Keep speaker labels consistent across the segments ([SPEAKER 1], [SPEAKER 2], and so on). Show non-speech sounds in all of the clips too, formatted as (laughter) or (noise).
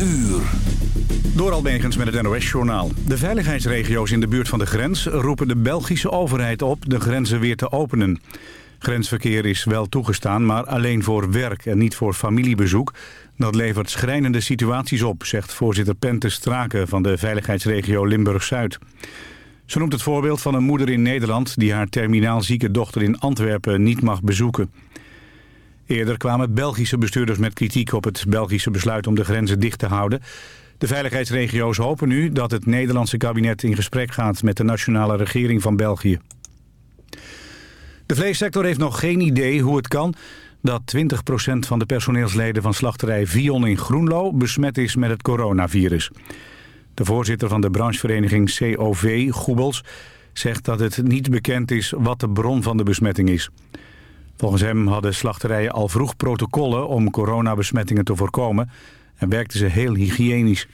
[SPEAKER 1] uur.
[SPEAKER 2] Door Albegens met het NOS-journaal. De veiligheidsregio's in de buurt van de grens roepen de Belgische overheid op de grenzen weer te openen. Grensverkeer is wel toegestaan, maar alleen voor werk en niet voor familiebezoek. Dat levert schrijnende situaties op, zegt voorzitter Pente Straken van de veiligheidsregio Limburg-Zuid. Ze noemt het voorbeeld van een moeder in Nederland die haar terminaal zieke dochter in Antwerpen niet mag bezoeken. Eerder kwamen Belgische bestuurders met kritiek op het Belgische besluit om de grenzen dicht te houden. De veiligheidsregio's hopen nu dat het Nederlandse kabinet in gesprek gaat met de nationale regering van België. De vleessector heeft nog geen idee hoe het kan dat 20% van de personeelsleden van slachterij Vion in Groenlo besmet is met het coronavirus. De voorzitter van de branchevereniging COV, Goebels, zegt dat het niet bekend is wat de bron van de besmetting is. Volgens hem hadden slachterijen al vroeg protocollen om coronabesmettingen te voorkomen en werkten ze heel hygiënisch.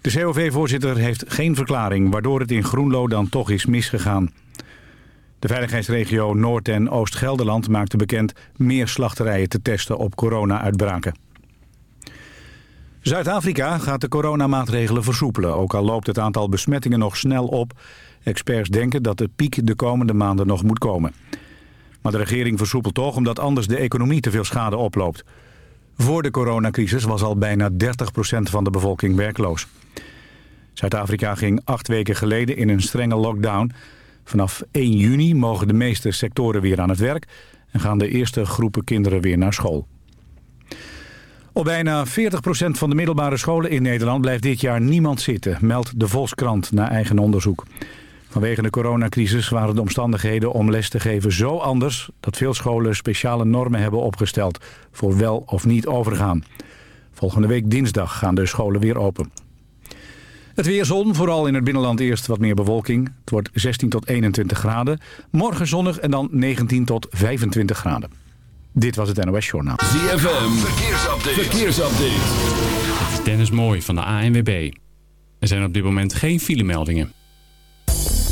[SPEAKER 2] De COV-voorzitter heeft geen verklaring waardoor het in Groenlo dan toch is misgegaan. De veiligheidsregio Noord- en Oost-Gelderland maakte bekend meer slachterijen te testen op corona-uitbraken. Zuid-Afrika gaat de coronamaatregelen versoepelen, ook al loopt het aantal besmettingen nog snel op. Experts denken dat de piek de komende maanden nog moet komen. Maar de regering versoepelt toch omdat anders de economie te veel schade oploopt. Voor de coronacrisis was al bijna 30% van de bevolking werkloos. Zuid-Afrika ging acht weken geleden in een strenge lockdown. Vanaf 1 juni mogen de meeste sectoren weer aan het werk... en gaan de eerste groepen kinderen weer naar school. Op bijna 40% van de middelbare scholen in Nederland blijft dit jaar niemand zitten... meldt de Volkskrant na eigen onderzoek. Vanwege de coronacrisis waren de omstandigheden om les te geven zo anders... dat veel scholen speciale normen hebben opgesteld voor wel of niet overgaan. Volgende week dinsdag gaan de scholen weer open. Het weer zon, vooral in het binnenland eerst wat meer bewolking. Het wordt 16 tot 21 graden. Morgen zonnig en dan 19 tot 25 graden. Dit was het NOS Journaal.
[SPEAKER 1] ZFM, verkeersupdate. verkeersupdate.
[SPEAKER 3] Dennis Mooi van de ANWB. Er zijn op dit moment geen filemeldingen.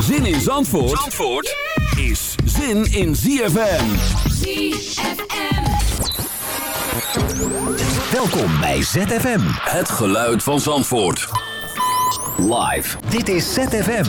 [SPEAKER 1] Zin in Zandvoort, Zandvoort is zin in ZFM.
[SPEAKER 4] Welkom bij ZFM.
[SPEAKER 1] Het geluid van Zandvoort. Live.
[SPEAKER 4] Dit is ZFM.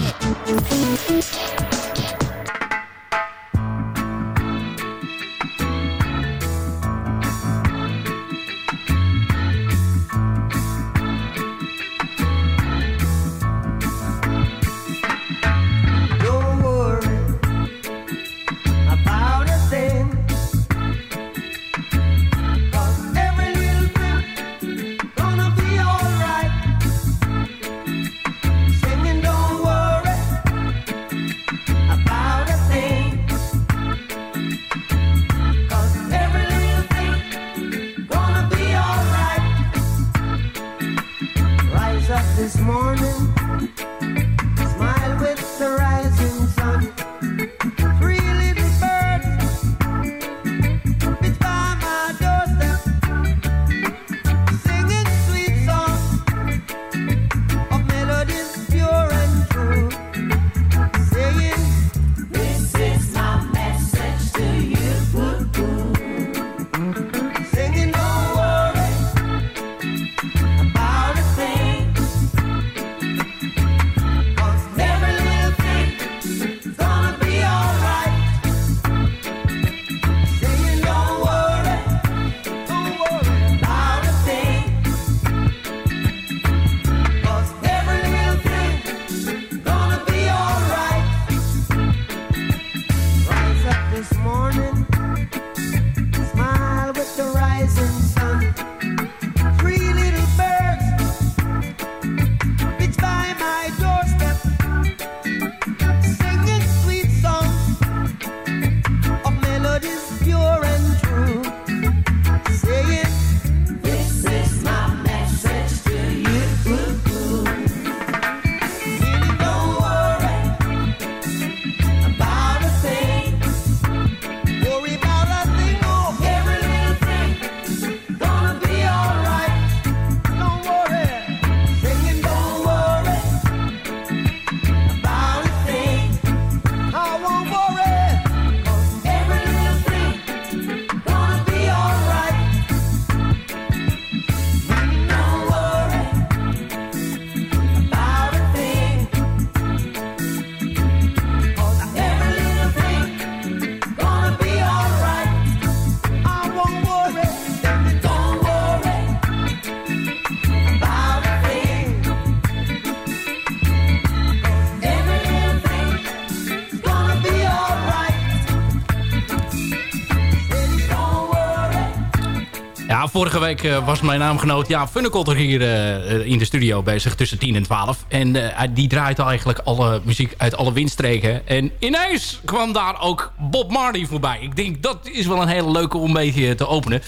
[SPEAKER 5] Vorige week eh, was mijn naamgenoot Jaap Funnekotter hier eh, in de studio bezig tussen 10 en 12. En eh, die draait eigenlijk alle muziek uit alle windstreken. En ineens kwam daar ook Bob Marley voorbij. Ik denk dat is wel een hele leuke om een beetje te openen.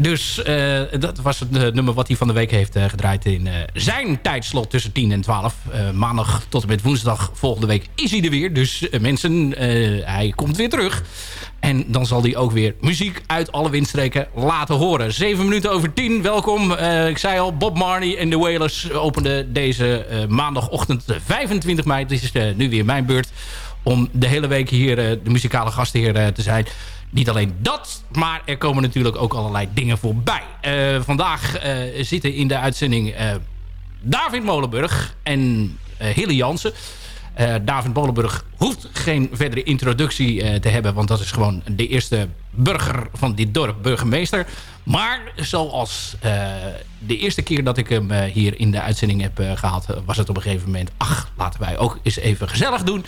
[SPEAKER 5] Dus eh, dat was het eh, nummer wat hij van de week heeft eh, gedraaid in eh, zijn tijdslot tussen 10 en 12. Eh, maandag tot en met woensdag volgende week is hij er weer. Dus eh, mensen, eh, hij komt weer terug. En dan zal hij ook weer muziek uit alle windstreken laten horen. 7 minuten over 10, welkom. Eh, ik zei al, Bob Marley en de Wailers openden deze eh, maandagochtend eh, 25 mei. Het is eh, nu weer mijn beurt om de hele week hier eh, de muzikale gastheer eh, te zijn. Niet alleen dat, maar er komen natuurlijk ook allerlei dingen voorbij. Eh, vandaag eh, zitten in de uitzending eh, David Molenburg en eh Hille Jansen. Eh, David Molenburg hoeft geen verdere introductie eh, te hebben... want dat is gewoon de eerste burger van dit dorp, burgemeester. Maar zoals eh, de eerste keer dat ik hem hier in de uitzending heb eh, eh, was het op een gegeven moment... ach, laten wij ook eens even gezellig doen.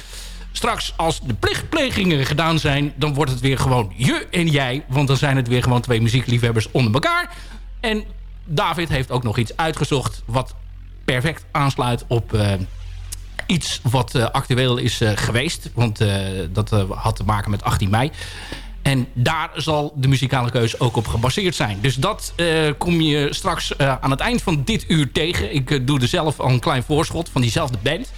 [SPEAKER 5] Straks, als de plichtplegingen gedaan zijn... dan wordt het weer gewoon je en jij. Want dan zijn het weer gewoon twee muziekliefhebbers onder elkaar. En David heeft ook nog iets uitgezocht... wat perfect aansluit op... iets wat eh, actueel is eh, geweest. Want eh, dat had te maken met 18 mei. En daar zal de muzikale keuze ook op gebaseerd zijn. Dus dat kom je straks aan het eind van dit uur tegen. Ik doe er zelf al een klein voorschot van diezelfde band.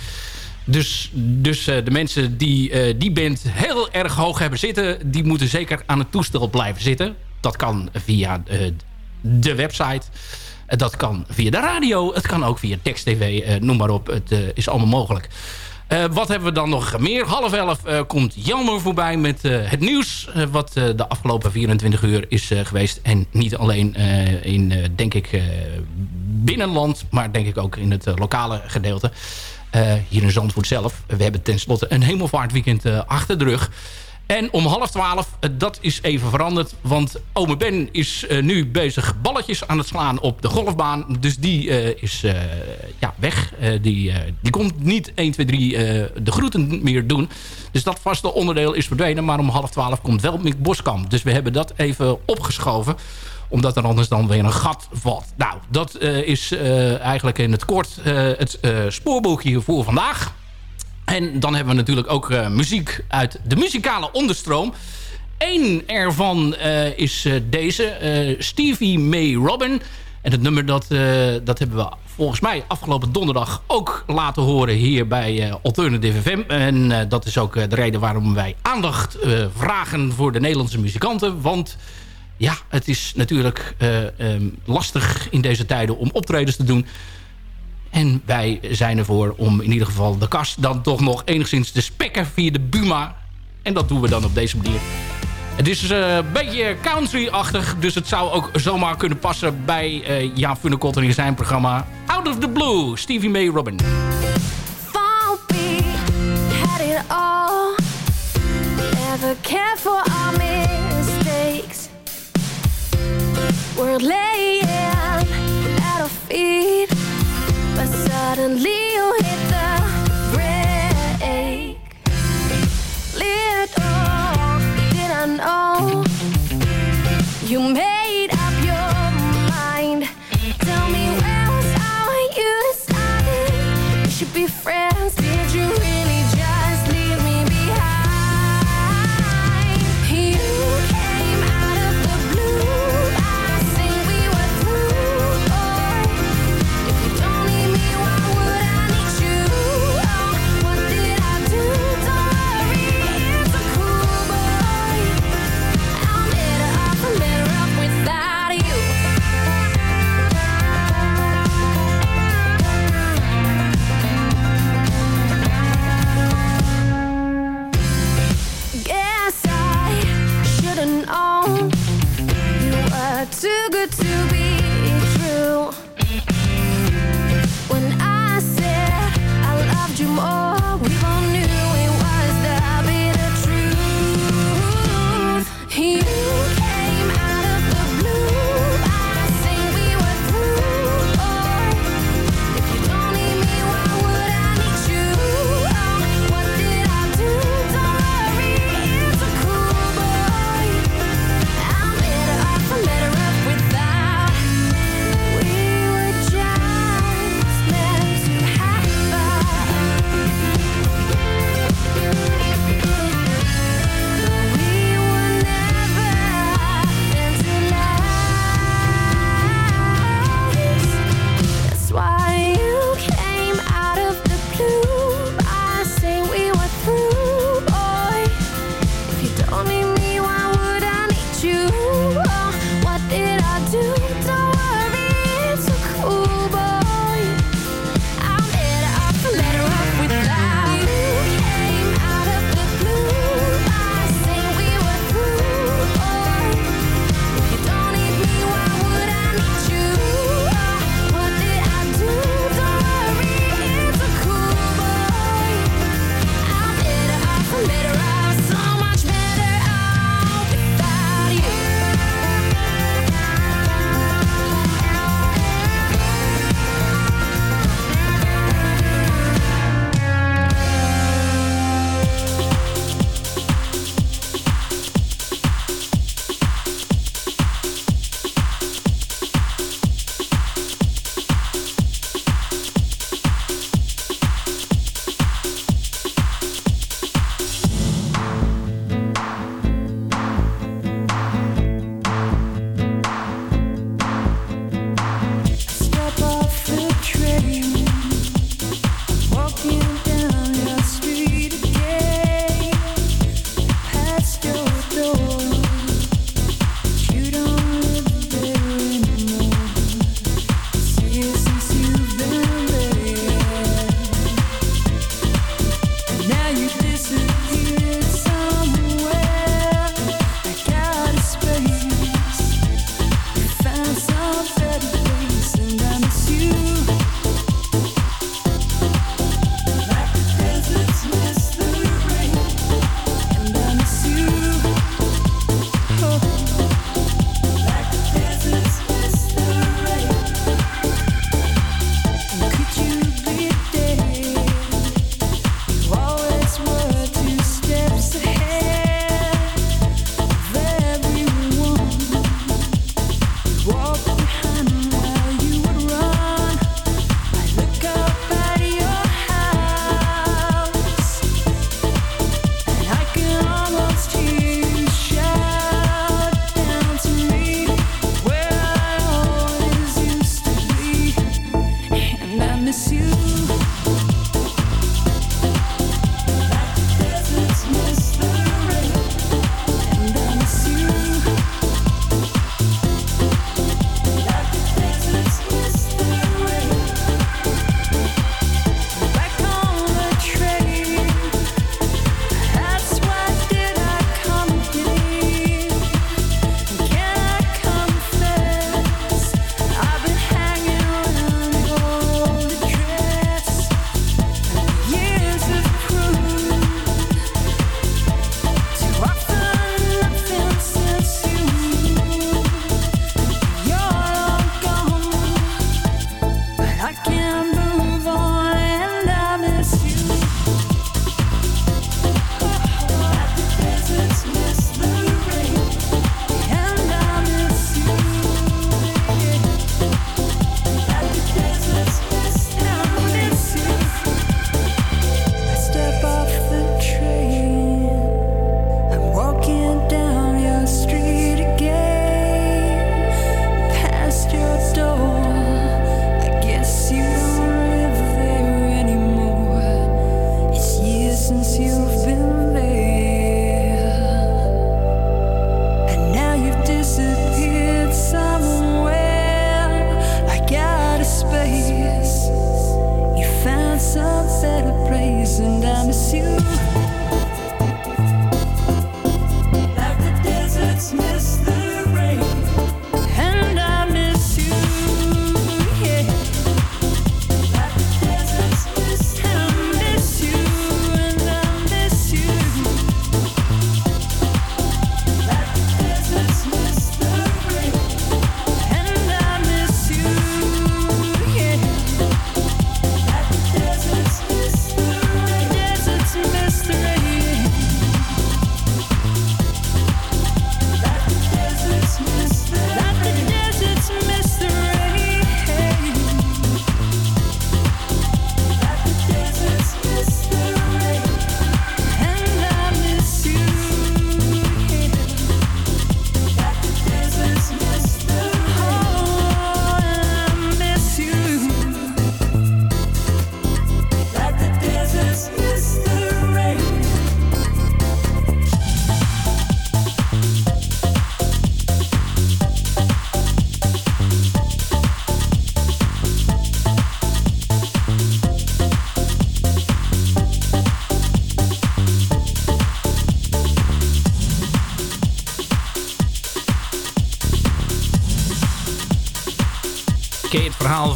[SPEAKER 5] Dus, dus de mensen die die band heel erg hoog hebben zitten... die moeten zeker aan het toestel blijven zitten. Dat kan via de website. Dat kan via de radio. Het kan ook via tekst-tv. eh, noem maar op. Het eh, is allemaal mogelijk. Eh, wat hebben we dan nog meer? Half elf komt Jelmer voorbij met het nieuws... wat de afgelopen 24 uur is geweest. En niet alleen in, denk ik, binnenland... maar denk ik ook in het lokale gedeelte. Hier in Zandvoort zelf. We hebben tenslotte een hemelvaartweekend achter de rug. En om half twaalf, eh, dat is even veranderd. Want ome Ben is eh, nu bezig balletjes aan het slaan op de golfbaan. Dus die eh, is ja, weg. Die, die komt niet 1, 2, 3 eh, de groeten meer doen. Dus dat vaste onderdeel is verdwenen. Maar om half twaalf komt wel Mick Boskamp. Dus we hebben dat even opgeschoven omdat er anders dan weer een gat valt. Nou, dat is eigenlijk in het kort het spoorboek hier voor vandaag. En dan hebben we natuurlijk ook eh, muziek uit de muzikale onderstroom. Eén ervan eh, is eh, deze, Stevie May Robin. En het nummer dat, dat hebben we volgens mij afgelopen donderdag ook laten horen hier bij Alternative FM. En dat is ook de reden waarom wij aandacht vragen voor de Nederlandse muzikanten. Want ja, het is natuurlijk eh, ehm, lastig in deze tijden om optredens te doen. En wij zijn ervoor om in ieder geval de kast dan toch nog enigszins te spekken via de Buma. En dat doen we dan op deze manier. Het is eh, een beetje country-achtig, dus het zou ook zomaar kunnen passen bij eh Jaap in zijn programma Out of the Blue, Stevie May Robin.
[SPEAKER 6] Never for mistakes. Suddenly you hit the brake. Little did I know you made up your mind. Tell me where was I when you decided we should be friends?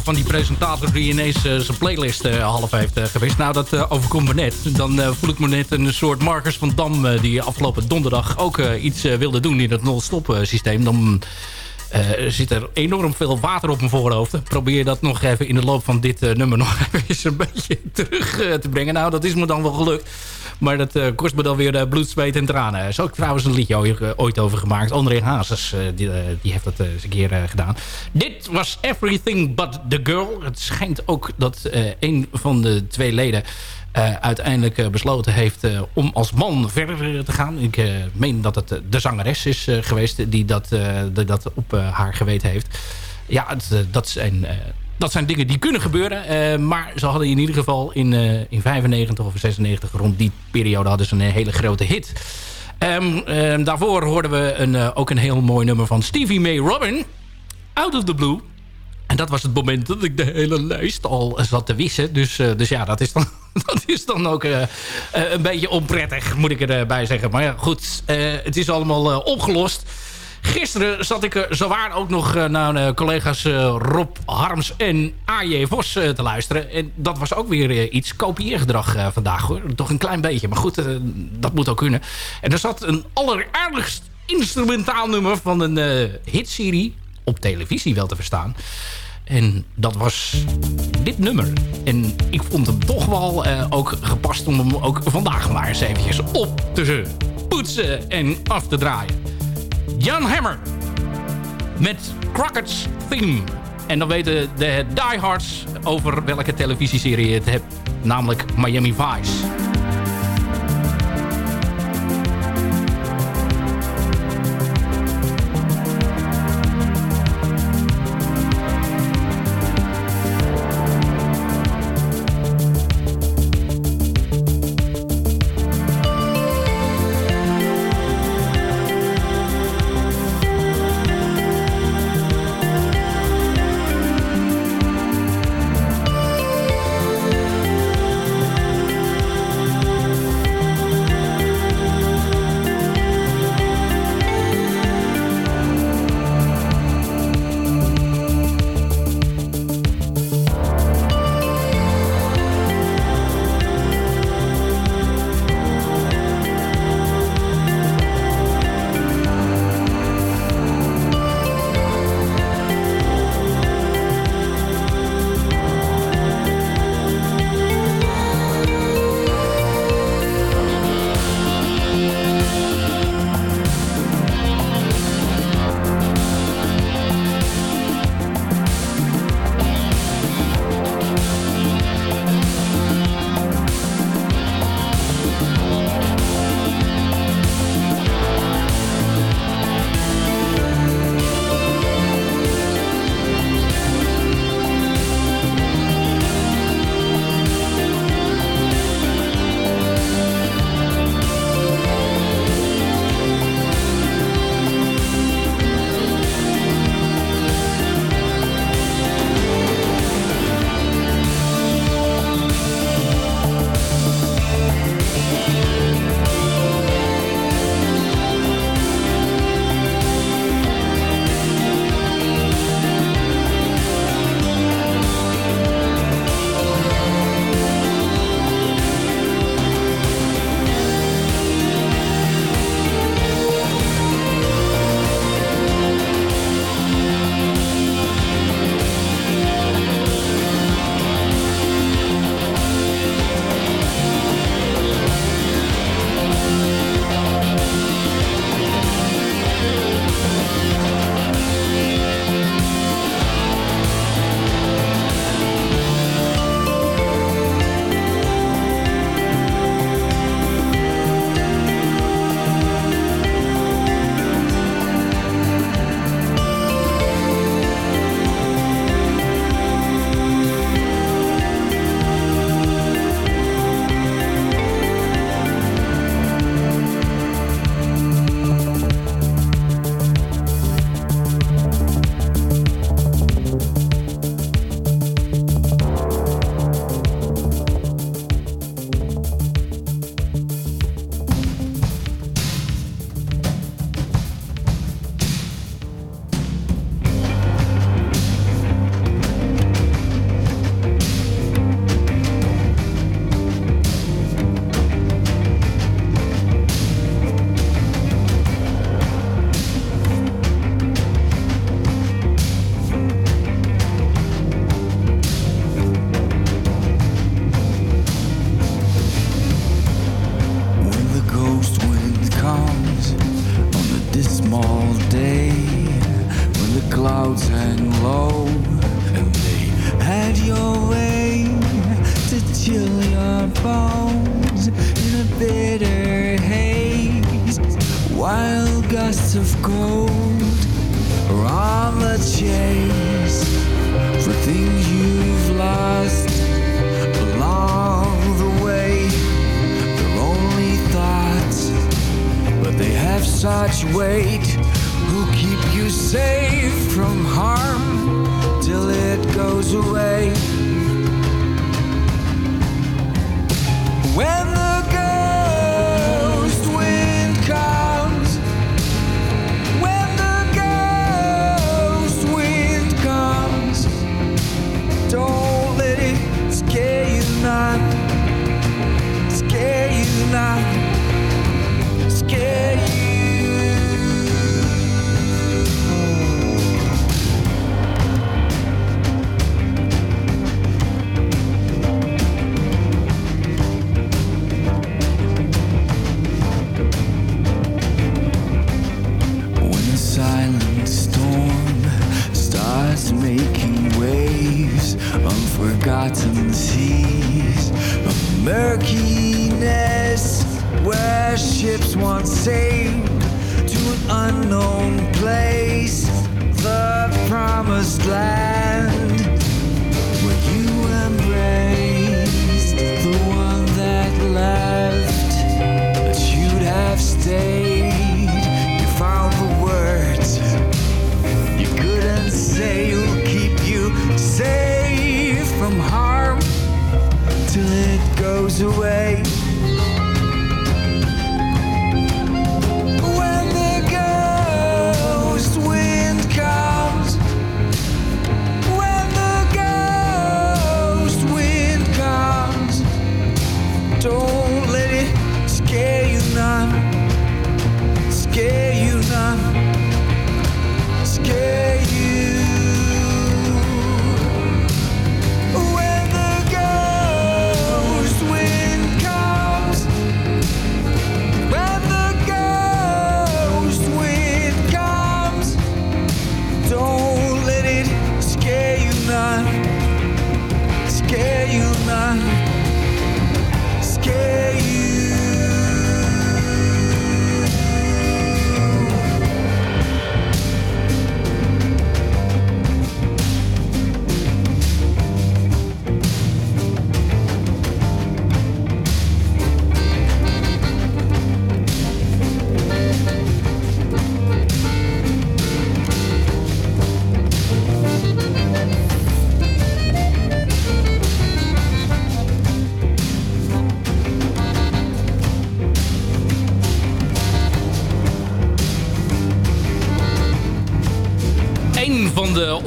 [SPEAKER 5] Van die presentator die ineens eh, zijn playlist eh, half heeft uh, gewist? Nou, dat eh, overkomt me net. Dan eh, voel ik me net een soort Marcus van Dam... eh, die afgelopen donderdag ook eh, iets eh, wilde doen in het non-stop eh, systeem. Dan eh, zit er enorm veel water op mijn voorhoofd. Probeer dat nog even in de loop van dit eh, nummer nog (laughs) even een beetje terug eh, te brengen. Nou, dat is me dan wel gelukt. Maar dat kost me dan weer bloed, zweet en tranen. Zo heb ik trouwens een liedje ooit, over gemaakt. André Hazes, die, die heeft dat eens een keer gedaan. Dit was Everything But The Girl. Het schijnt ook dat een van de twee leden... eh, uiteindelijk eh, besloten heeft eh, om als man verder te gaan. Ik meen dat het de zangeres is geweest... die dat, dat op haar geweten heeft. Ja, dat zijn... dat zijn dingen die kunnen gebeuren. maar ze hadden in ieder geval in, in 95 of 96 rond die periode hadden ze een hele grote hit. Ehm, ehm, daarvoor hoorden we een, ook een heel mooi nummer van Stevie May Robin. Out of the Blue. Dat was het moment dat ik de hele lijst al zat te wissen. Dus, eh, dus ja, dat is dan, (laughs) dat is dan ook eh, eh, een beetje onprettig, moet ik erbij zeggen. Maar ja, goed, het is allemaal opgelost. Gisteren zat ik zowaar ook nog naar collega's Rob Harms en A.J. Vos te luisteren. En dat was ook weer iets kopieergedrag vandaag hoor. Toch een klein beetje, maar goed, dat moet ook kunnen. En er zat een alleraardigst instrumentaal nummer van een hitserie op televisie wel te verstaan. En dat was dit nummer. En ik vond hem toch wel eh, ook gepast om hem ook vandaag maar eens eventjes op te poetsen en af te draaien. Jan Hammer met Crockett's Theme. En dan weten de diehards over welke televisieserie je het hebt. Namelijk Miami Vice.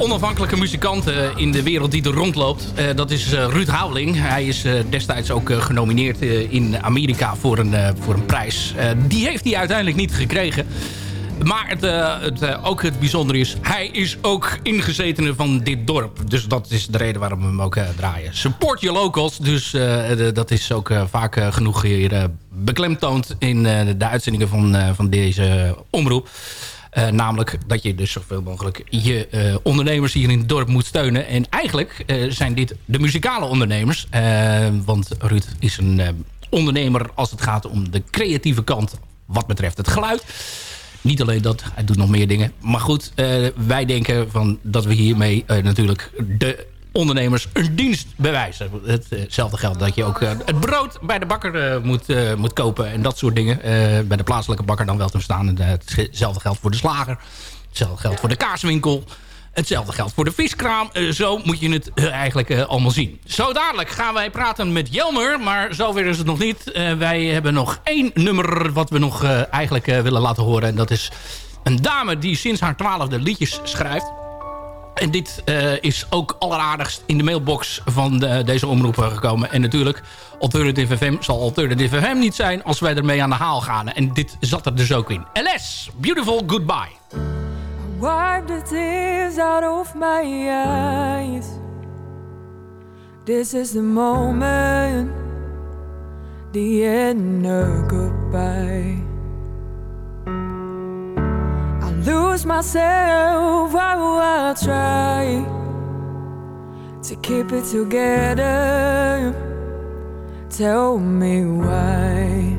[SPEAKER 5] Onafhankelijke muzikanten in de wereld die er rondloopt. eh, dat is eh, Ruud Houweling. Hij is eh, destijds ook eh, genomineerd eh, in Amerika voor een, eh, voor een prijs. Eh, die heeft hij uiteindelijk niet gekregen. Maar het, eh, het, eh, ook het bijzondere is... hij is ook ingezetene van dit dorp. Dus dat is de reden waarom we hem ook eh, draaien. Support your locals. Dus eh, dat is ook eh, vaak eh, genoeg hier eh, beklemtoond... in eh, de uitzendingen van, eh, van deze omroep. Eh, namelijk dat je dus zoveel mogelijk je eh, ondernemers hier in het dorp moet steunen. En eigenlijk eh, zijn dit de muzikale ondernemers. Want Ruud is een ondernemer als het gaat om de creatieve kant wat betreft het geluid. Niet alleen dat, hij doet nog meer dingen. Maar goed, wij denken van dat we hiermee natuurlijk de ondernemers een dienst bewijzen. Hetzelfde geldt dat je ook eh, het brood bij de bakker eh, moet, eh, moet kopen en dat soort dingen. Eh, bij de plaatselijke bakker dan wel te verstaan. Eh, hetzelfde geldt voor de slager. Hetzelfde geldt voor de kaaswinkel. Hetzelfde geldt voor de viskraam. Eh, zo moet je het eh, eigenlijk eh, allemaal zien. Zo dadelijk gaan wij praten met Jelmer. Maar zover is het nog niet. Eh, wij hebben nog één nummer wat we nog eh, eigenlijk eh, willen laten horen. En dat is een dame die sinds haar twaalfde liedjes schrijft. En dit eh, is ook alleraardigst in de mailbox van de- deze omroepen gekomen. En natuurlijk, Alternative FM zal Alternative FM niet zijn als wij ermee aan de haal gaan. En dit zat er dus ook in. LS, Beautiful Goodbye.
[SPEAKER 7] Wipe the tears out of my eyes. This is the moment, the end of goodbye. Lose myself, I will try to keep it together. Tell me why.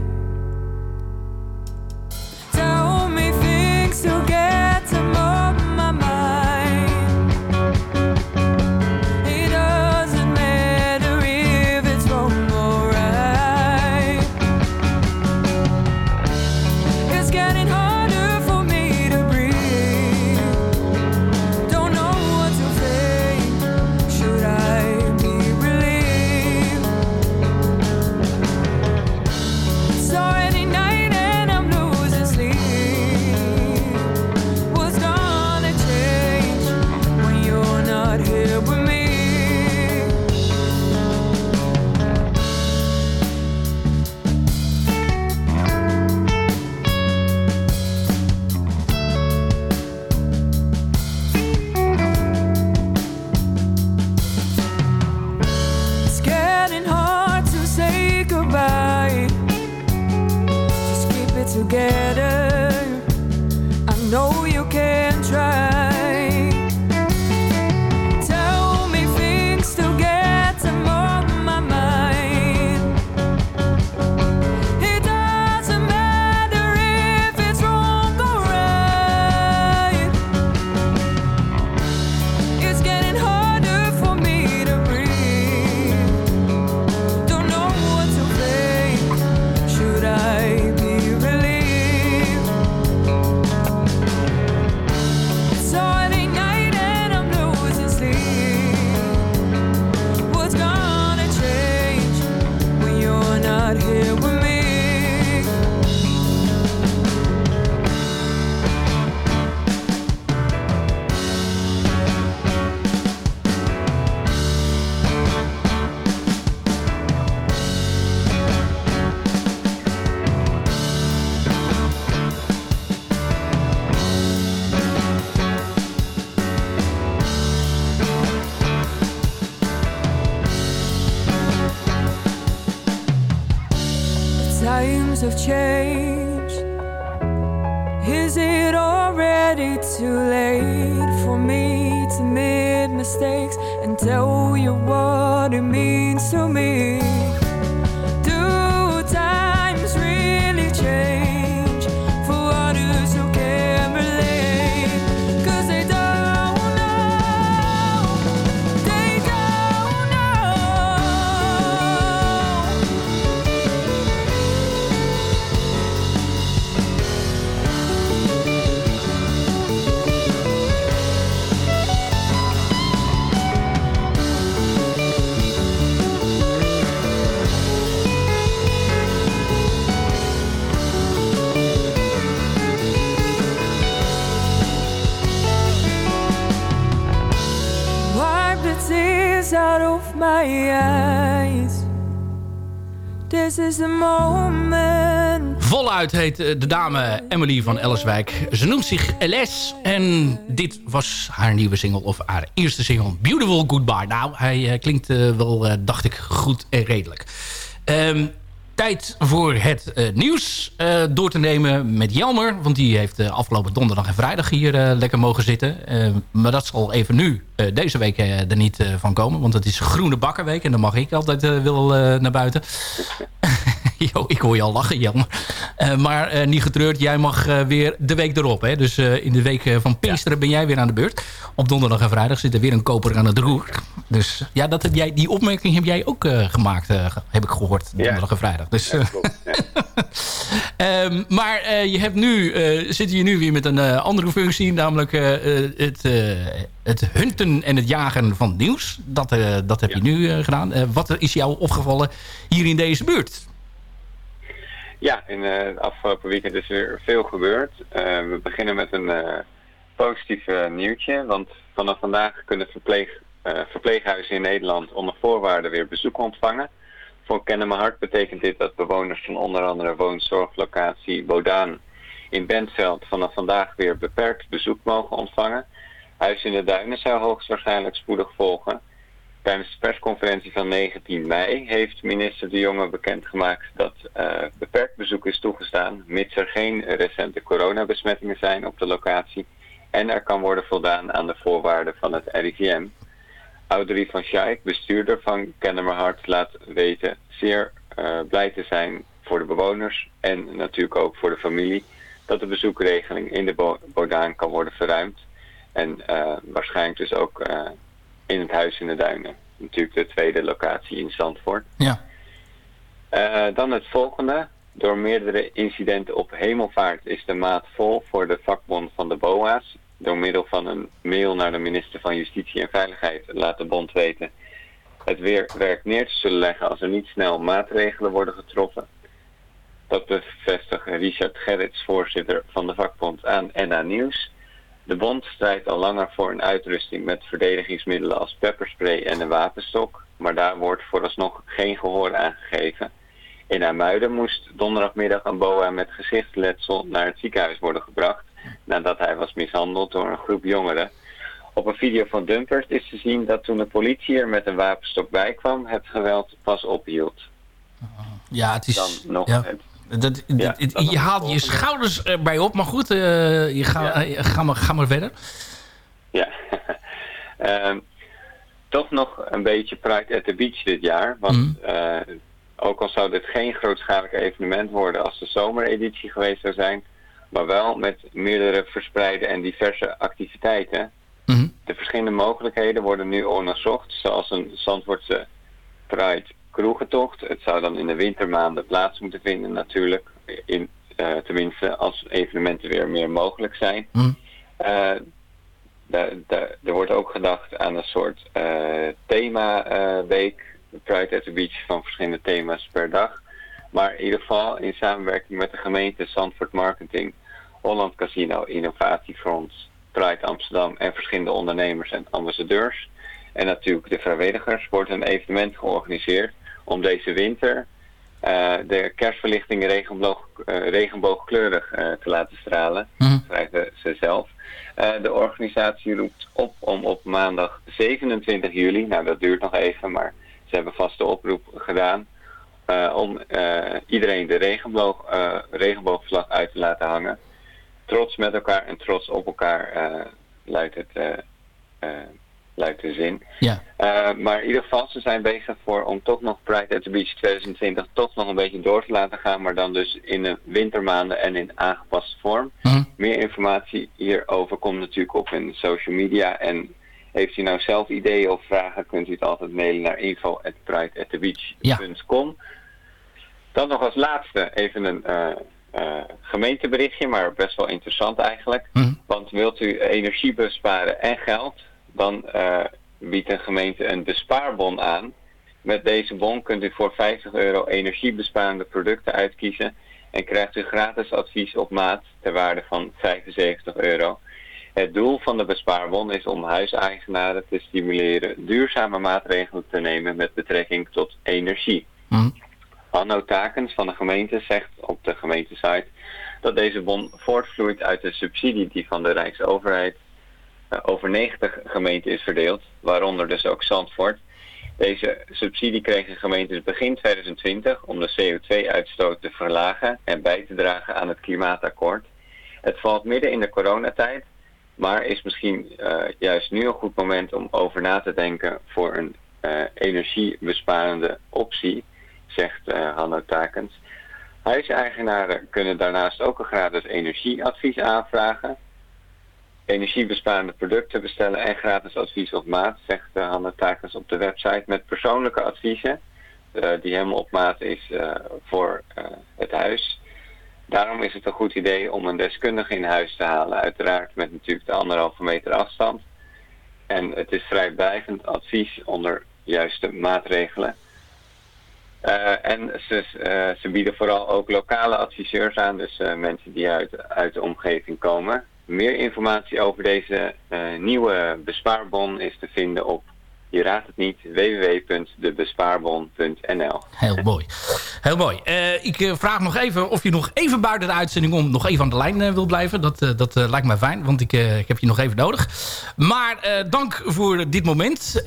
[SPEAKER 5] Heet eh, de dame Emily van Ellerswijk. Ze noemt zich LS. En dit was haar nieuwe single. Of haar eerste single. Beautiful Goodbye. Nou, hij eh, klinkt eh, wel, dacht ik, goed en redelijk. Ehm, tijd voor het nieuws door te nemen met Jelmer. Want die heeft afgelopen donderdag en vrijdag hier lekker mogen zitten. Eh, maar dat zal even nu, deze week, er niet van komen. Want het is Groene Bakkerweek. En dan mag ik altijd wel naar buiten. (laughs) Ik hoor je al lachen, Jelmer. Eh, maar eh, niet getreurd, jij mag eh, weer de week erop. Hè? Dus in de week van Pinksteren ben jij weer aan de beurt. Op donderdag en vrijdag zit er weer een koper aan het roer. Dus ja, dat heb jij, die opmerking heb jij ook gemaakt, ge- heb ik gehoord. Donderdag en vrijdag. Dus, eh, (laughs) Ehm, maar je hebt nu, zit je nu weer met een andere functie. Namelijk het, het hunten en het jagen van nieuws. Dat, dat heb je nu gedaan. Wat is jou opgevallen hier in deze buurt?
[SPEAKER 8] Ja, in eh, het afgelopen weekend is er veel gebeurd. Eh, we beginnen met een eh, positief nieuwtje. Want vanaf vandaag kunnen verpleeg, verpleeghuizen in Nederland onder voorwaarden weer bezoek ontvangen. Voor Kennen Hart betekent dit dat bewoners van onder andere woonzorglocatie Bodaan in Bentveld vanaf vandaag weer beperkt bezoek mogen ontvangen. Huis in de Duinen zou hoogstwaarschijnlijk spoedig volgen. Tijdens de persconferentie van 19 mei heeft minister De Jonge bekendgemaakt dat eh, beperkt bezoek is toegestaan, mits er geen recente coronabesmettingen zijn op de locatie en er kan worden voldaan aan de voorwaarden van het RIVM. Audrey van Schaik, bestuurder van Kennemerhart, laat weten zeer eh, blij te zijn voor de bewoners en natuurlijk ook voor de familie dat de bezoekregeling in de Bo- Bodaan kan worden verruimd. En eh, waarschijnlijk dus ook in het Huis in de Duinen. Natuurlijk de tweede locatie in Zandvoort.
[SPEAKER 5] Ja.
[SPEAKER 8] Eh, dan het volgende. Door meerdere incidenten op hemelvaart is de maat vol voor de vakbond van de BOA's. Door middel van een mail naar de minister van Justitie en Veiligheid laat de bond weten het weer werk neer te zullen leggen als er niet snel maatregelen worden getroffen. Dat bevestigt Richard Gerrits, voorzitter van de vakbond aan NA Nieuws. De bond strijdt al langer voor een uitrusting met verdedigingsmiddelen als pepperspray en een wapenstok, maar daar wordt vooralsnog geen gehoor aan gegeven. In Amuiden moest donderdagmiddag een boa met gezichtsletsel naar het ziekenhuis worden gebracht nadat hij was mishandeld door een groep jongeren. Op een video van Dumpert is te zien dat toen de politie er met een wapenstok bij kwam, het geweld pas ophield.
[SPEAKER 5] Ja, het is...
[SPEAKER 8] Dan nog
[SPEAKER 5] ja.
[SPEAKER 8] het
[SPEAKER 5] Dat, je haalt je schouders erbij op, maar goed, eh, je ga, eh, ga, maar, ga maar verder.
[SPEAKER 8] Ja. (laughs) Ehm, toch nog een beetje Pride at the Beach dit jaar. Want eh, ook al zou dit geen grootschalig evenement worden als de zomereditie geweest zou zijn, maar wel met meerdere verspreide en diverse activiteiten. De verschillende mogelijkheden worden nu onderzocht, zoals een Zandvoortse Pride kroegentocht. Het zou dan in de wintermaanden plaats moeten vinden natuurlijk. In, eh, tenminste, als evenementen weer meer mogelijk zijn. Eh, daar- daar- er wordt ook gedacht aan een soort eh themaweek, Pride at the Beach van verschillende thema's per dag. Maar in ieder geval in samenwerking met de gemeente Zandvoort Marketing, Holland Casino Innovatiefonds, Pride Amsterdam en verschillende ondernemers en ambassadeurs. En natuurlijk de vrijwilligers wordt een evenement georganiseerd om deze winter eh, de kerstverlichting regenboog, eh, regenboogkleurig eh, te laten stralen, schrijven ze zelf. De organisatie roept op om op maandag 27 juli, nou dat duurt nog even, maar ze hebben vast de oproep gedaan, om iedereen de regenboog, regenboogvlag uit te laten hangen. Trots met elkaar en trots op elkaar luidt, het, luidt de zin.
[SPEAKER 5] Ja.
[SPEAKER 8] Eh, maar in ieder geval, ze zijn bezig voor om toch nog Pride at the Beach 2020 toch nog een beetje door te laten gaan, maar dan dus in de wintermaanden en in aangepaste vorm. Meer informatie hierover komt natuurlijk op in social media en heeft u nou zelf ideeën of vragen, kunt u het altijd mailen naar info@prideatthebeach.com. Dan nog als laatste even een eh, eh, gemeenteberichtje, maar best wel interessant eigenlijk. Want wilt u energie besparen en geld, dan eh, biedt een gemeente een bespaarbon aan. Met deze bon kunt u voor 50 euro energiebesparende producten uitkiezen en krijgt u gratis advies op maat ter waarde van 75 euro. Het doel van de bespaarbon is om huiseigenaren te stimuleren duurzame maatregelen te nemen met betrekking tot energie. Anno Takens van de gemeente zegt op de gemeentesite dat deze bon voortvloeit uit de subsidie die van de Rijksoverheid over 90 gemeenten is verdeeld, waaronder dus ook Zandvoort. Deze subsidie kregen gemeentes begin 2020 om de CO2-uitstoot te verlagen en bij te dragen aan het klimaatakkoord. Het valt midden in de coronatijd, maar is misschien eh, juist nu een goed moment om over na te denken voor een eh, energiebesparende optie, zegt eh, Hanno Takens. Huiseigenaren kunnen daarnaast ook een gratis energieadvies aanvragen. Energiebesparende producten bestellen en gratis advies op maat, zegt uh, Hanno Takens op de website met persoonlijke adviezen eh, die helemaal op maat is eh, voor eh, het huis. Daarom is het een goed idee om een deskundige in huis te halen, uiteraard met natuurlijk de anderhalve meter afstand. En het is vrijblijvend advies onder juiste maatregelen. Eh, en ze, eh, ze bieden vooral ook lokale adviseurs aan, dus eh, mensen die uit, uit de omgeving komen. Meer informatie over deze eh, nieuwe bespaarbon is te vinden op, je raadt het niet, www.debespaarbon.nl.
[SPEAKER 5] Heel mooi. Heel mooi. Eh, ik eh, vraag nog even of je nog even buiten de uitzending om nog even aan de lijn eh, wil blijven. Dat, dat lijkt mij fijn, want ik, ik heb je nog even nodig. Maar dank voor dit moment.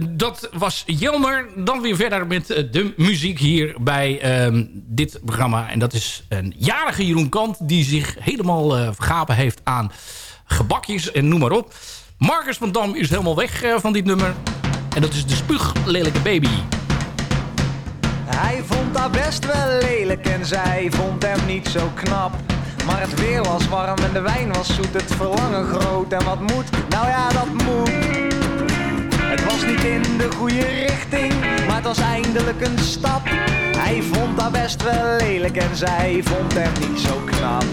[SPEAKER 5] Dat was Jelmer. Dan weer verder met de muziek hier bij ehm, dit programma. En dat is een jarige Jeroen Kant die zich helemaal vergapen heeft aan gebakjes en noem maar op. Marcus van Dam is helemaal weg eh, van dit nummer. En dat is de spuuglelijke baby.
[SPEAKER 9] Hij vond haar best wel lelijk en zij vond hem niet zo knap. Maar het weer was warm en de wijn was zoet, het verlangen groot. En wat moet? Nou ja, dat moet. Het was niet in de goede richting, maar het was eindelijk een stap. Hij vond haar best wel lelijk en zij vond hem niet zo knap.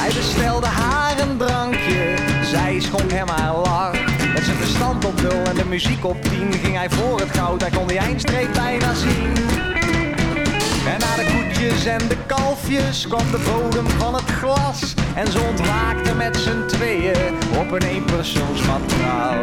[SPEAKER 9] Hij bestelde haar een drankje, zij schonk hem haar lach. Met zijn verstand op nul en de muziek op tien ging hij voor het goud, hij kon die eindstreep bijna zien. En na de koetjes en de kalfjes kwam de bodem van het glas. En ze ontwaakten met z'n tweeën op een eenpersoonsmatrouw.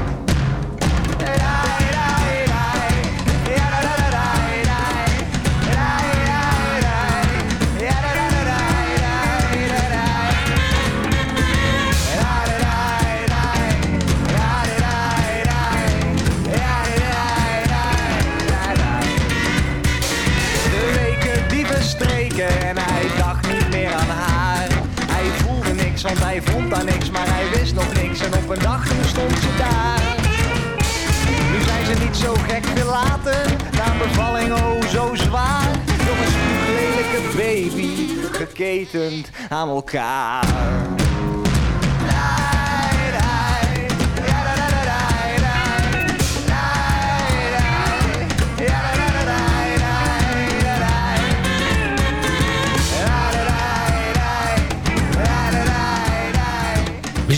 [SPEAKER 9] een dag toen stond ze daar. Nu zijn ze niet zo gek verlaten, na bevalling oh zo zwaar. Door een lelijke baby, geketend aan elkaar.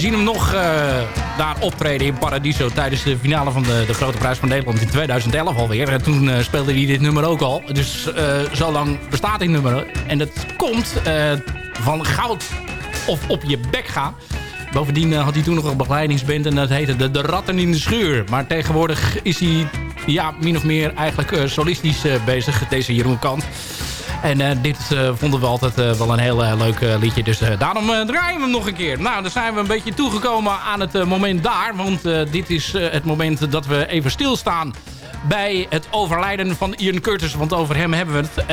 [SPEAKER 5] Zien hem nog eh, daar optreden in Paradiso... tijdens de finale van de, de Grote Prijs van Nederland in 2011 alweer. En toen eh, speelde hij dit nummer ook al. Dus eh, zo lang bestaat dit nummer. En dat komt van goud of op je bek gaan. Bovendien had hij toen nog een begeleidingsband... en dat heette de, de Ratten in de Schuur. Maar tegenwoordig is hij ja, min of meer eigenlijk solistisch bezig, deze Jeroen Kant. En eh, dit eh, vonden we altijd eh, wel een heel leuk liedje. Dus daarom draaien we hem nog een keer. Nou, dan zijn we een beetje toegekomen aan het moment daar. Want dit is het moment dat we even stilstaan bij het overlijden van Ian Curtis. Want over hem hebben we het.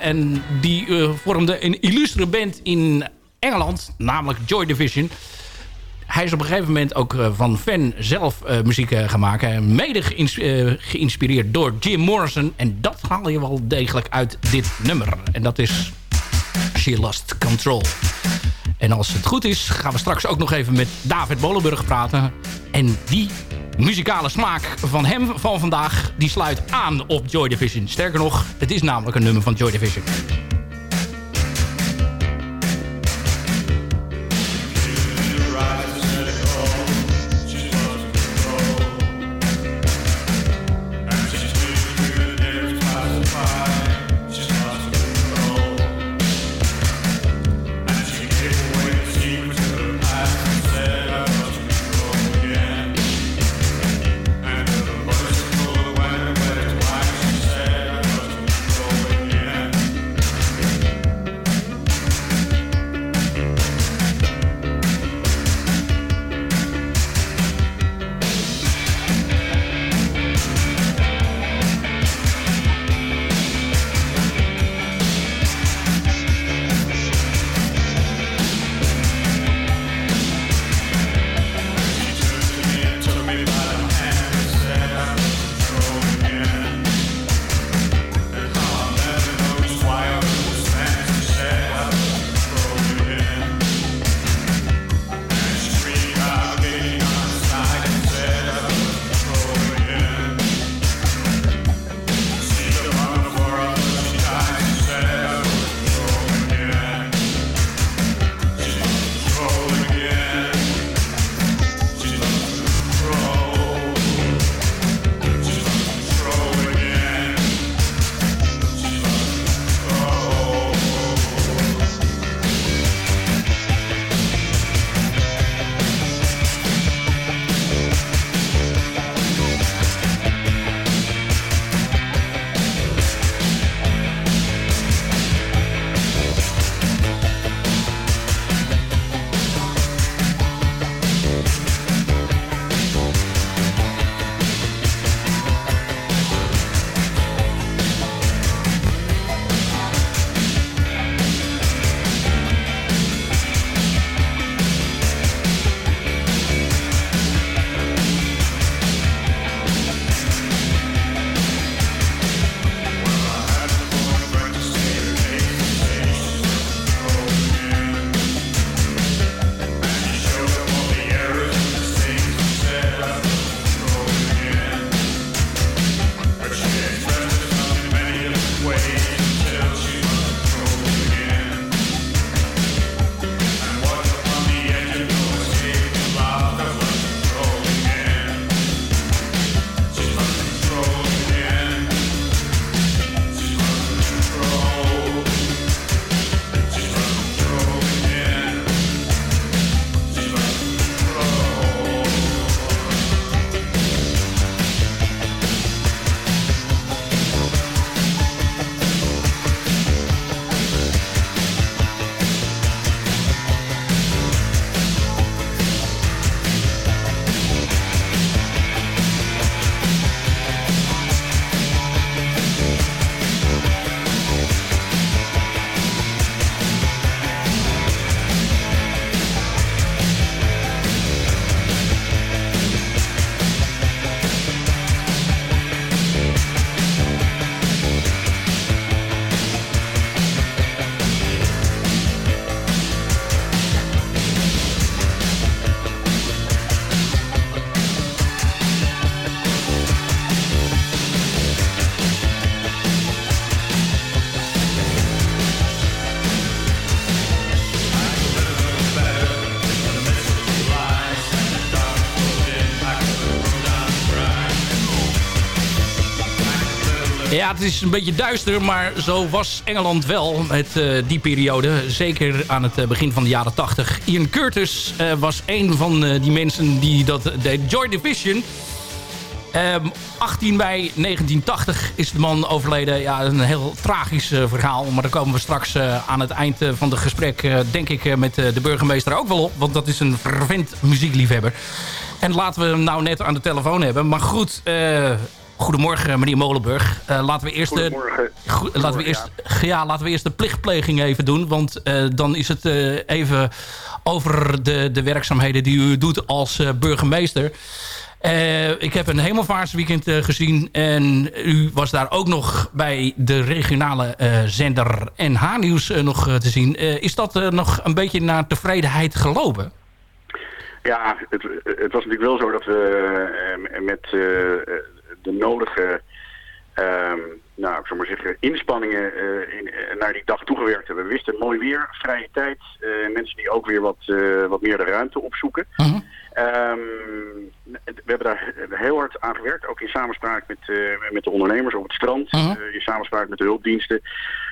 [SPEAKER 5] En die vormde een illustre band in Engeland. Namelijk Joy Division. Hij is op een gegeven moment ook eh, van fan zelf eh, muziek eh, gaan maken. Mede geïns- geïnspireerd door Jim Morrison. En dat haal je wel degelijk uit dit nummer. En dat is She Lost Control. En als het goed is, gaan we straks ook nog even met David Bolenburg praten. En die muzikale smaak van hem van vandaag... die sluit aan op Joy Division. Sterker nog, het is namelijk een nummer van Joy Division. Het is een beetje duister, maar zo was Engeland wel met eh, die periode. Zeker aan het eh, begin van de jaren 80. Ian Curtis eh, was een van die mensen die dat deed. Joy Division. Ehm, 18 mei 1980 is de man overleden. Ja, een heel tragisch verhaal. Maar daar komen we straks aan het eind van het gesprek... denk ik met de burgemeester ook wel op. Want dat is een fervent muziekliefhebber. En laten we hem nou net aan de telefoon hebben. Maar goed, goedemorgen meneer Molenburg. Eh, laten we eerst... de-
[SPEAKER 10] Goedemorgen.
[SPEAKER 5] Goed, laten, we eerst, ja, laten we eerst de plichtpleging even doen. Want eh, dan is het eh, even over de, de werkzaamheden die u doet als burgemeester. Ik heb een hemelvaartsweekend gezien. En u was daar ook nog bij de regionale zender NH-nieuws eh, nog te zien. Is dat nog een beetje naar tevredenheid gelopen?
[SPEAKER 10] Ja, het, het was natuurlijk wel zo dat we met de nodige ehm, nou, ik zou maar zeggen, inspanningen eh, in, eh, naar die dag toegewerkt hebben. We wisten mooi weer, vrije tijd, eh, mensen die ook weer wat, wat meer de ruimte opzoeken. Ehm, we hebben daar heel hard aan gewerkt, ook in samenspraak met, met de ondernemers op het strand, eh, in samenspraak met de hulpdiensten.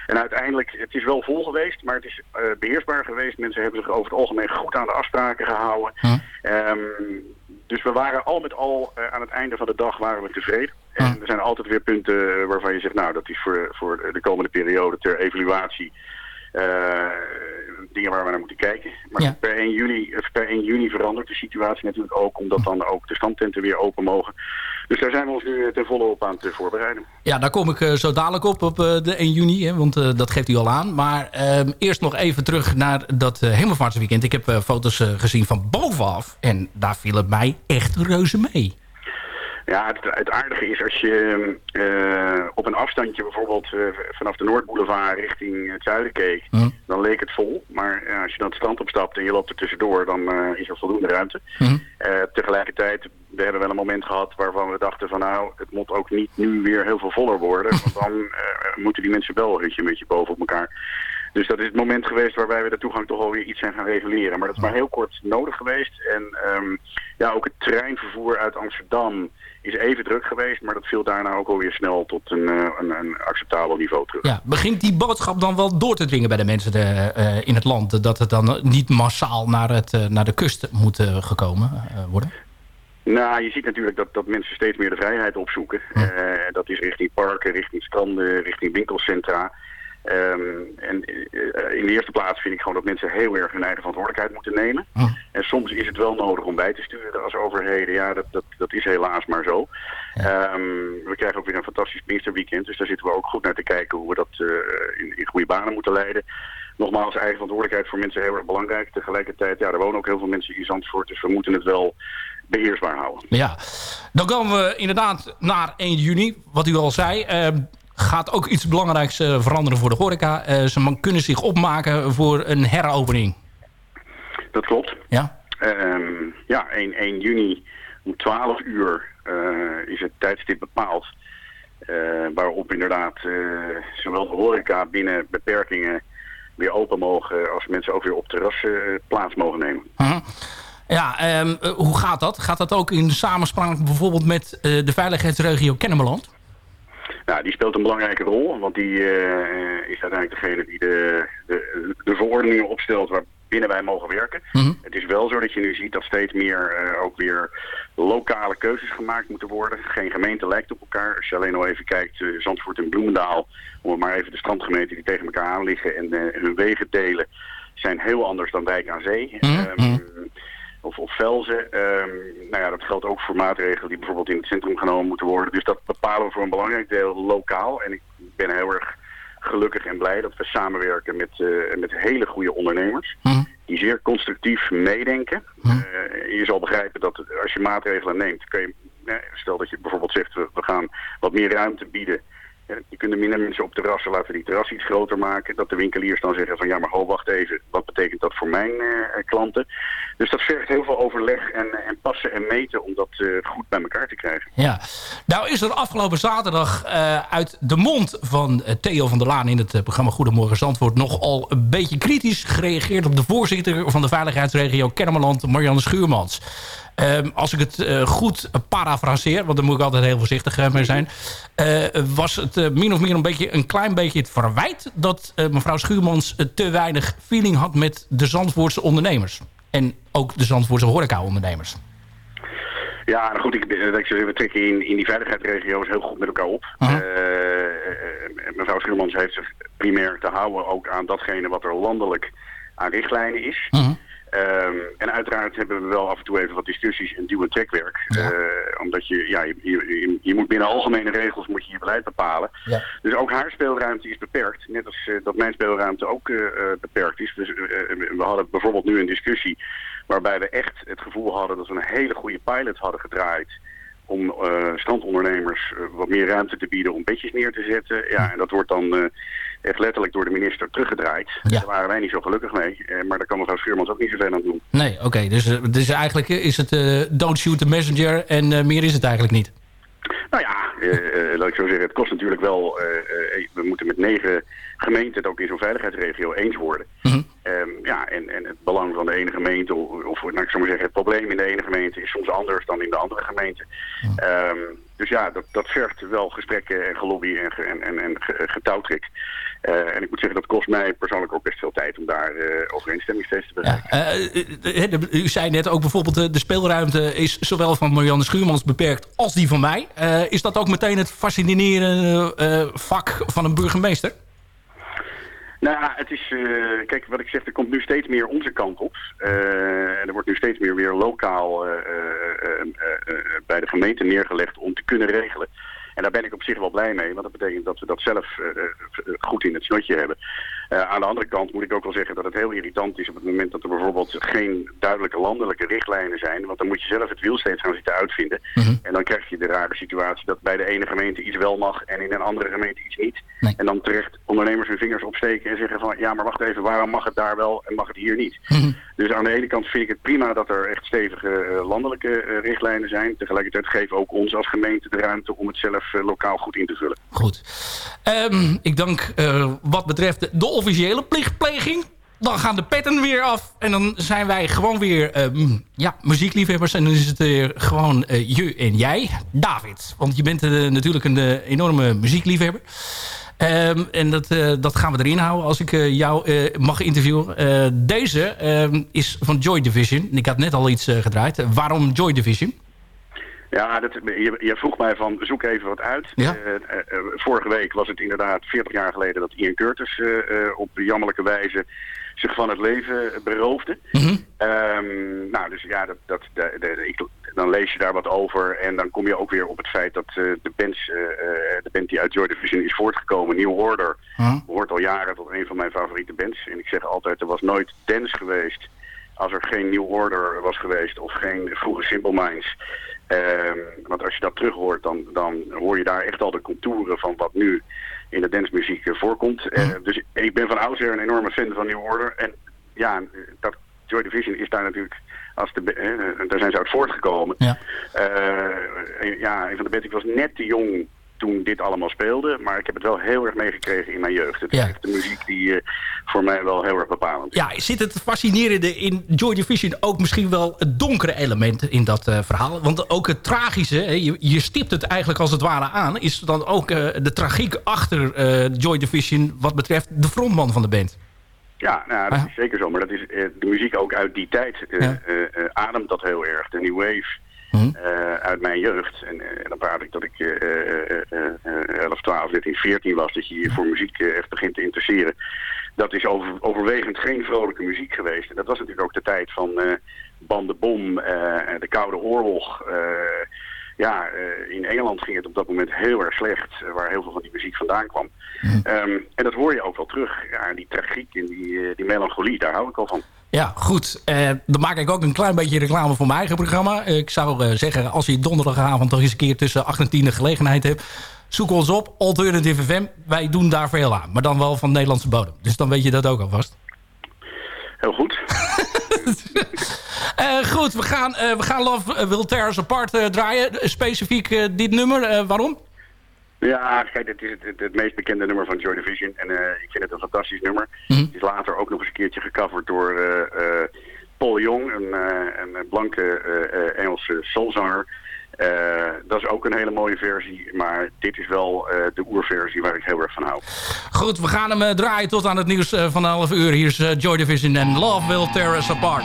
[SPEAKER 10] En uiteindelijk, het is wel vol geweest, maar het is eh, beheersbaar geweest. Mensen hebben zich over het algemeen goed aan de afspraken gehouden. Ehm, dus we waren al met al eh, aan het einde van de dag waren we tevreden. En er zijn altijd weer punten waarvan je zegt, nou dat is voor, voor de komende periode ter evaluatie eh, dingen waar we naar moeten kijken. Maar per, 1 juli, of per 1 juni verandert de situatie natuurlijk ook, omdat dan ook de standtenten weer open mogen. Dus daar zijn we ons nu eh, ten volle op aan het eh, voorbereiden.
[SPEAKER 5] Ja, daar kom ik eh, zo dadelijk op, op eh, de 1 juni. Hè, want eh, dat geeft u al aan. Maar ehm, eerst nog even terug naar dat eh, hemelvaartsweekend. Ik heb eh, foto's eh, gezien van bovenaf. En daar viel het mij echt reuze mee.
[SPEAKER 10] Ja, het, het aardige is als je eh, op een afstandje bijvoorbeeld eh, vanaf de Noordboulevard richting het zuiden keek, dan leek het vol. Maar als je dan het strand opstapt en je loopt er tussendoor, dan eh, is er voldoende ruimte. Eh, tegelijkertijd, we hebben wel een moment gehad waarvan we dachten van nou, het moet ook niet nu weer heel veel voller worden. Want dan eh, moeten die mensen wel een beetje boven op elkaar. Dus dat is het moment geweest waarbij we de toegang toch alweer iets zijn gaan reguleren. Maar dat is maar heel kort nodig geweest. En ehm, ja, ook het treinvervoer uit Amsterdam is even druk geweest. Maar dat viel daarna ook alweer snel tot een, eh, een, een acceptabel niveau terug.
[SPEAKER 5] Ja, begint die boodschap dan wel door te dringen bij de mensen de, eh, in het land? Dat het dan niet massaal naar, het, eh, naar de kust moet eh, gekomen eh, worden?
[SPEAKER 10] Nou, je ziet natuurlijk dat, dat mensen steeds meer de vrijheid opzoeken. Eh, dat is richting parken, richting stranden, richting winkelcentra. Ehm, en eh, in de eerste plaats vind ik gewoon dat mensen heel erg hun eigen verantwoordelijkheid moeten nemen. En soms is het wel nodig om bij te sturen als overheden. Ja, dat, dat, dat is helaas maar zo. Ehm, we krijgen ook weer een fantastisch Pinksterweekend. Dus daar zitten we ook goed naar te kijken hoe we dat eh, in, in goede banen moeten leiden. Nogmaals, eigen verantwoordelijkheid voor mensen heel erg belangrijk. Tegelijkertijd, ja, er wonen ook heel veel mensen in Zandvoort. Dus we moeten het wel beheersbaar houden.
[SPEAKER 5] Ja, dan komen we inderdaad naar 1 juni. Wat u al zei, eh, gaat ook iets belangrijks eh, veranderen voor de horeca. Eh, ze kunnen zich opmaken voor een heropening.
[SPEAKER 10] Dat klopt.
[SPEAKER 5] Ja?
[SPEAKER 10] Ehm, ja, 1, 1 juni om 12 uur eh, is het tijdstip bepaald. waarop inderdaad zowel de horeca binnen beperkingen weer open mogen... als mensen ook weer op terrassen plaats mogen nemen.
[SPEAKER 5] Mhm. Ja, ehm, eh, hoe gaat dat? Gaat dat ook in samenspraak bijvoorbeeld met de veiligheidsregio Kennemerland?
[SPEAKER 10] Nou, die speelt een belangrijke rol, want die eh, is uiteindelijk degene die de, de, de verordeningen opstelt waarbinnen wij mogen werken. Het is wel zo dat je nu ziet dat steeds meer eh, ook weer lokale keuzes gemaakt moeten worden. Geen gemeente lijkt op elkaar. Als je alleen al even kijkt, eh, Zandvoort en Bloemendaal, om maar even de strandgemeenten die tegen elkaar aan liggen en hun wegen delen, zijn heel anders dan Wijk aan Zee. Ehm, of, of Velzen. Ehm, nou ja, dat geldt ook voor maatregelen die bijvoorbeeld in het centrum genomen moeten worden. Dus dat bepalen we voor een belangrijk deel lokaal. En ik ben heel erg gelukkig en blij dat we samenwerken met, eh, met hele goede ondernemers. Die zeer constructief meedenken. Eh, je zal begrijpen dat als je maatregelen neemt, kun je, eh, stel dat je bijvoorbeeld zegt we, we gaan wat meer ruimte bieden. Eh, Je kunt er minder mensen op terrassen, laten die terras iets groter maken. Dat de winkeliers dan zeggen van ja, maar oh, wacht even, wat betekent dat voor mijn eh, klanten? Dus dat vergt heel veel overleg en, en passen en meten om dat eh, goed bij elkaar te krijgen.
[SPEAKER 5] Ja, nou is er afgelopen zaterdag eh, uit de mond van eh, Theo van der Laan in het eh, programma Goedemorgen Zandvoort nogal een beetje kritisch gereageerd op de voorzitter van de veiligheidsregio Kennemerland, Marianne Schuurmans. Ehm, als ik het eh, goed parafraseer, want daar moet ik altijd heel voorzichtig eh, mee zijn... eh, was het min of meer een, beetje, een klein beetje het verwijt... dat mevrouw Schuurmans te weinig feeling had met de Zandvoortse ondernemers. En ook de Zandvoortse horeca-ondernemers.
[SPEAKER 10] Ja, nou goed, ik, we trekken in, in die veiligheidsregio's heel goed met elkaar op. Mevrouw Schuurmans heeft zich primair te houden ook aan datgene wat er landelijk aan richtlijnen is. Ehm, en uiteraard hebben we wel af en toe even wat discussies en duw- en trekwerk. Eh, omdat je, ja, je, je, je moet binnen algemene regels moet je je beleid bepalen. Dus ook haar speelruimte is beperkt. Net als eh, dat mijn speelruimte ook eh, beperkt is. Dus we hadden bijvoorbeeld nu een discussie waarbij we echt het gevoel hadden dat we een hele goede pilot hadden gedraaid om eh, strandondernemers eh, wat meer ruimte te bieden om bedjes neer te zetten. Ja, en dat wordt dan eh, echt letterlijk door de minister teruggedraaid. Daar waren wij niet zo gelukkig mee. Maar daar kan mevrouw Schuurmans ook niet zoveel aan doen.
[SPEAKER 5] Nee, oké. dus, dus eigenlijk is het eh, don't shoot the messenger en meer is het eigenlijk niet.
[SPEAKER 10] Nou ja, laat ik zo zeggen, het kost natuurlijk wel... we moeten met negen gemeenten het ook in zo'n veiligheidsregio eens worden. Ehm, ja, en, en het belang van de ene gemeente, of, of nou, ik zou maar zeggen, het probleem in de ene gemeente is soms anders dan in de andere gemeente. Ehm, dus ja, dat, dat vergt wel gesprekken en gelobby en, en, en, en ge- getouwtrek. Eh, en ik moet zeggen, dat kost mij persoonlijk ook best veel tijd om daar overeenstemmingstests te bereiken.
[SPEAKER 5] Eh, u zei net ook bijvoorbeeld de speelruimte is zowel van Marianne Schuurmans beperkt als die van mij. Is dat ook meteen het fascinerende vak van een burgemeester?
[SPEAKER 10] Nou ja, het is, eh, kijk wat ik zeg, er komt nu steeds meer onze kant op. Eh, en er wordt nu steeds meer weer lokaal eh, eh, eh, eh, eh, bij de gemeente neergelegd om te kunnen regelen. En daar ben ik op zich wel blij mee, want dat betekent dat we dat zelf eh, eh, goed in het snotje hebben. Eh, aan de andere kant moet ik ook wel zeggen dat het heel irritant is op het moment dat er bijvoorbeeld geen duidelijke landelijke richtlijnen zijn. Want dan moet je zelf het wiel steeds gaan zitten uitvinden. En dan krijg je de rare situatie dat bij de ene gemeente iets wel mag en in een andere gemeente iets niet. En dan terecht ondernemers hun vingers opsteken en zeggen van ja, maar wacht even, waarom mag het daar wel en mag het hier niet? Dus aan de ene kant vind ik het prima dat er echt stevige eh, landelijke eh, richtlijnen zijn. Tegelijkertijd geven ook ons als gemeente de ruimte om het zelf eh, lokaal goed in te vullen.
[SPEAKER 5] Goed. Ehm, ik dank eh, wat betreft de, officiële plichtpleging. Dan gaan de petten weer af. En dan zijn wij gewoon weer ehm, ja, muziekliefhebbers. En dan is het weer gewoon eh, je en jij. David. Want je bent natuurlijk een enorme muziekliefhebber. Ehm, en dat, dat gaan we erin houden als ik jou mag interviewen. Deze is van Joy Division. Ik had net al iets gedraaid. waarom Joy Division?
[SPEAKER 10] Ja, dat, je, je vroeg mij van zoek even wat uit.
[SPEAKER 5] Ja.
[SPEAKER 10] Eh, eh, eh, vorige week was het inderdaad 40 jaar geleden dat Ian Curtis op jammerlijke wijze zich van het leven beroofde. Ehm, nou, dus ja, dat, dat, de, de- ik, dan lees je daar wat over en dan kom je ook weer op het feit dat de, bands, de band die uit Joy Division is voortgekomen, New Order, behoort al jaren tot een van mijn favoriete bands. En ik zeg altijd, er was nooit dance geweest als er geen New Order was geweest of geen vroege Simple Minds. Ehm, want als je dat terug hoort, dan, dan hoor je daar echt al de contouren van wat nu in de dancemuziek eh, voorkomt. Eh, dus ik ben van oudsher een enorme fan van New Order. En ja, dat Joy Division is daar natuurlijk, als de, eh, daar zijn ze uit voortgekomen. Ja, ja een van de band, ik was net te jong toen dit allemaal speelde, maar ik heb het wel heel erg meegekregen in mijn jeugd. Het is echt de muziek die eh, voor mij wel heel erg bepalend is.
[SPEAKER 5] Ja, zit het fascinerende in Joy Division ook misschien wel het donkere element in dat eh, verhaal? Want ook het tragische, hè, je, je stipt het eigenlijk als het ware aan... is dan ook eh, de tragiek achter Joy Division wat betreft de frontman van de band.
[SPEAKER 10] Ja, nou, dat is zeker zo. Maar dat is de muziek ook uit die tijd. eh, ademt dat heel erg. De New Wave eh, uit mijn jeugd. En eh, dan praat ik dat ik eh, eh, eh, eh, 11, 12, 13, 14 was. Dat je je voor muziek eh, echt begint te interesseren. Dat is over, overwegend geen vrolijke muziek geweest. En dat was natuurlijk ook de tijd van bandenbom, en de Koude Oorlog. ja, in Engeland ging het op dat moment heel erg slecht, waar heel veel van die muziek vandaan kwam. Ehm, en dat hoor je ook wel terug. Ja, die tragiek en die, die melancholie, daar hou ik al van.
[SPEAKER 5] Ja, goed. Eh, dan maak ik ook een klein beetje reclame voor mijn eigen programma. Ik zou eh, zeggen, als je donderdagavond nog eens een keer tussen 8 en 10 de gelegenheid hebt... zoek ons op, Alternative FM. Wij doen daar veel aan, maar dan wel van Nederlandse bodem. Dus dan weet je dat ook alvast.
[SPEAKER 10] Heel goed. (laughs)
[SPEAKER 5] Eh, goed, we gaan, we gaan Love Will Tear Us Apart draaien. Specifiek dit nummer. Waarom?
[SPEAKER 10] Ja, kijk, dit is het, het, het meest bekende nummer van Joy Division. En eh, ik vind het een fantastisch nummer. Het is later ook nog eens een keertje gecoverd door eh, eh, Paul Young, een, een blanke Engelse soulzanger. Dat is ook een hele mooie versie, maar dit is wel de oerversie waar ik heel erg van hou.
[SPEAKER 11] Goed, we gaan hem draaien tot aan het nieuws van 11 uur. Hier is Joy Division en Love Will Tear Us Apart.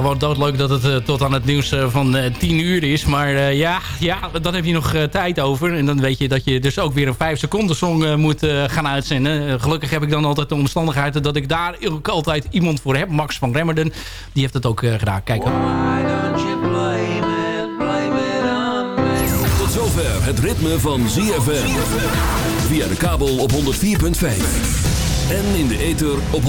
[SPEAKER 11] Gewoon doodleuk dat het eh, tot aan het nieuws eh, van eh, 10 uur is. Maar eh, ja, ja, dan heb je nog eh, tijd over. En dan weet je dat je dus ook weer een 5 seconden song eh, moet eh, gaan uitzenden. Eh, gelukkig heb ik dan altijd de omstandigheid dat ik daar ook altijd iemand voor heb. Max van Remmerden, die heeft het ook eh, gedaan. Kijk.
[SPEAKER 1] Tot zover het ritme van ZFM. Via de kabel op 104.5. En in de ether op 106.9.